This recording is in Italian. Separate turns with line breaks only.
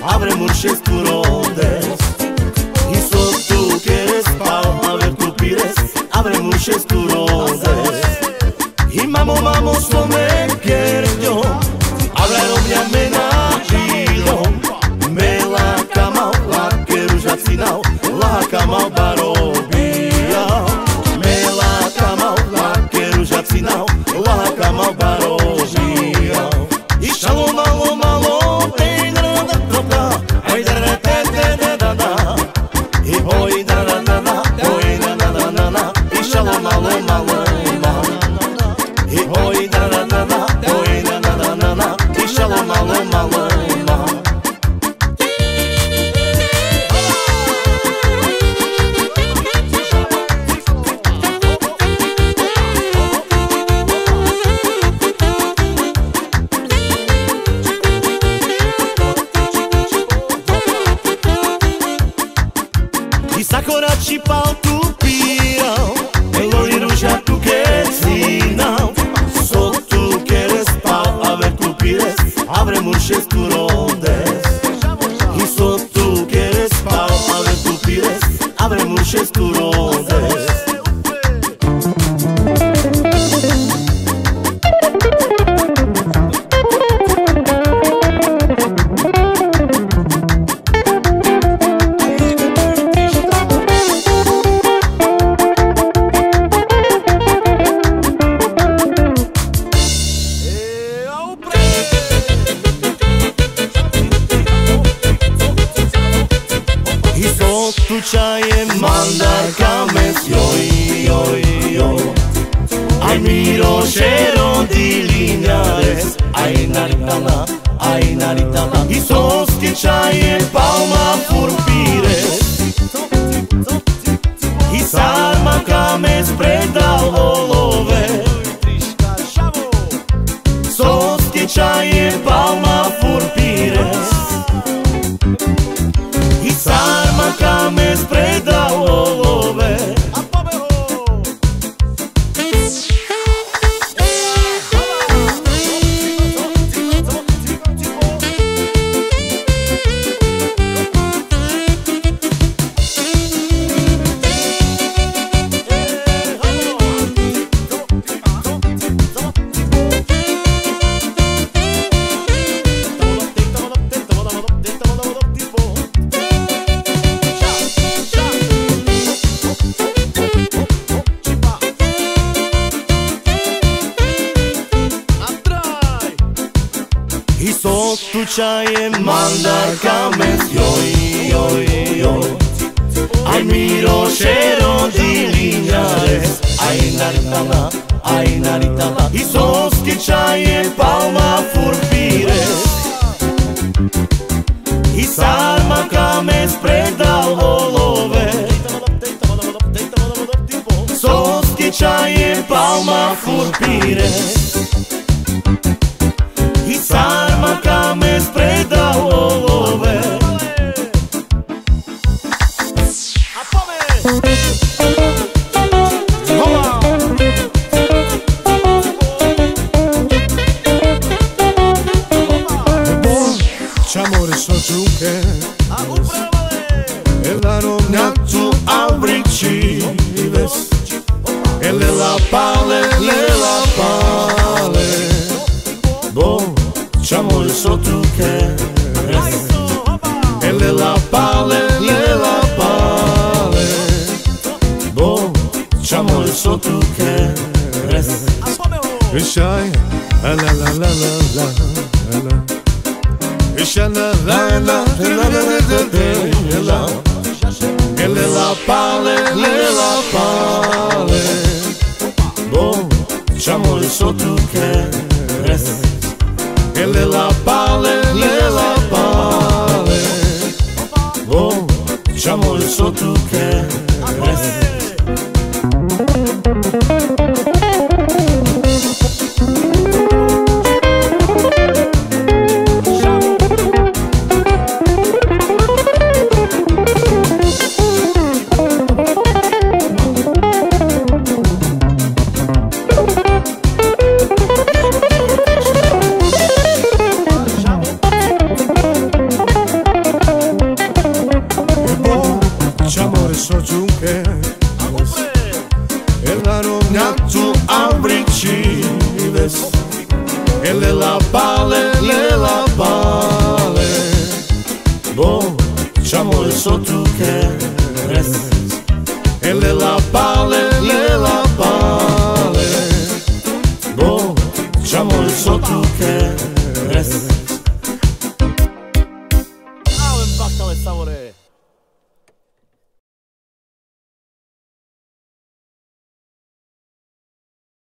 Abre un și sturodes I so tu quieres pa ave tu pires avem un și sturodes Y mamo mamo some decorati pa utopijao Melodiju žaku tu queres keres pa ave kupires Abre tu, turo tu čajem mandarka mes Joj, joj, joj. Ai miro shero di linares Ai naritala, ai naritala I soske čajem I sok tučaje mandar kamen Joj, joj, joj. Aj Miroše rodilinjares Aj naritala, aj naritala I soski čaje palma furpire. I sarma kamen spredal olove. Soski čaje palma furpire. I sarma Руками сприда голови.
C'amore so giù che E
la tu avricci E le la palle le Chamou solto keres
Ishai la la la la la la Ishana
la la la la la la la Ele la pale, ele la pale Bom, chamou solto keres Ele la pale
so ciunche E la
rogna tu avricives E le la pale, le la pale Bo, ciamo le so che. E le la pale, le la pale Bo, ciamo le so ciunche